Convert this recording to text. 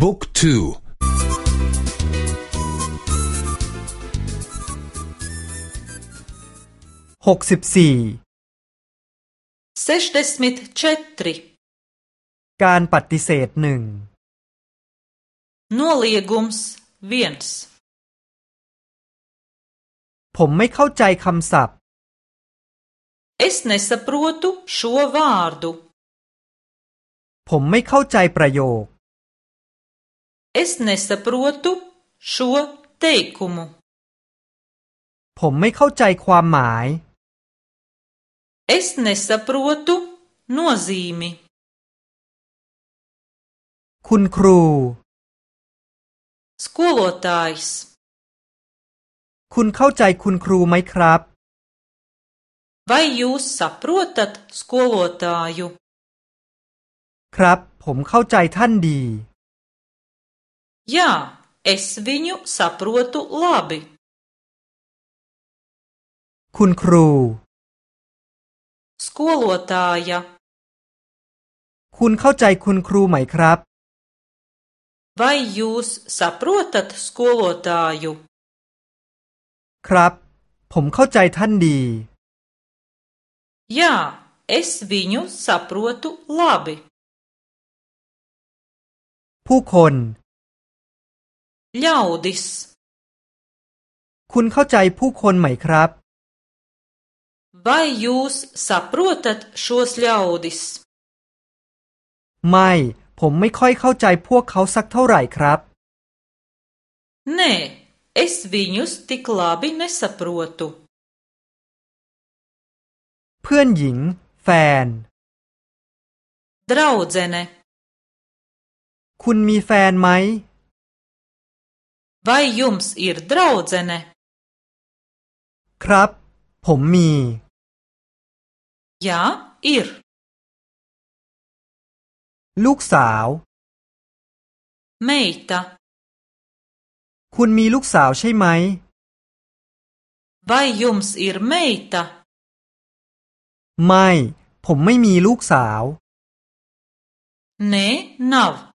book two หกสิบสี่ sešdesmit četri การปฏิเสธหนึ่ง noliegums viens ผมไม่เข้าใจคำศัพท์ Es nesaprotu šo vārdu ผมไม่เข้าใจประโยค Es nesaprotu šo teikumu ผมไม่เข้าใจความหมาย Es nesaprotu nozīmi คุณครู skolotājs คุณเข้าใจคุณครูไหมครับ Vai jūs saprotat skolotāju? ครับ ผมเข้าใจท่านดี Jā, es viņu saprotu labi. คุณครู Skolotāja, คุณเข้าใจคุณครูไหมครับ vai jūs saprotat skolotāju? ครับ ผมเข้าใจท่านดี Jā, es viņu saprotu labi. ผู้คน Ļaudis, คุณเข้าใจผู้คนไหมครับ vai jūs saprotat šos ļaudis? ไม่ ผมไม่ค่อยเข้าใจพวกเขาสักเท่าไหร่ครับ Nē, es viņus tik labi nesaprotu. เพื่อนหญิง แฟน Draudzene, คุณมีแฟนไหม vai jums ir draudzene? ครับ ผมมี Jā, ir. ลูกสาว Meita, คุณมีลูกสาวใช่ไหม vai jums ir meita? ไม่ ผมไม่มีลูกสาว Nē, nav.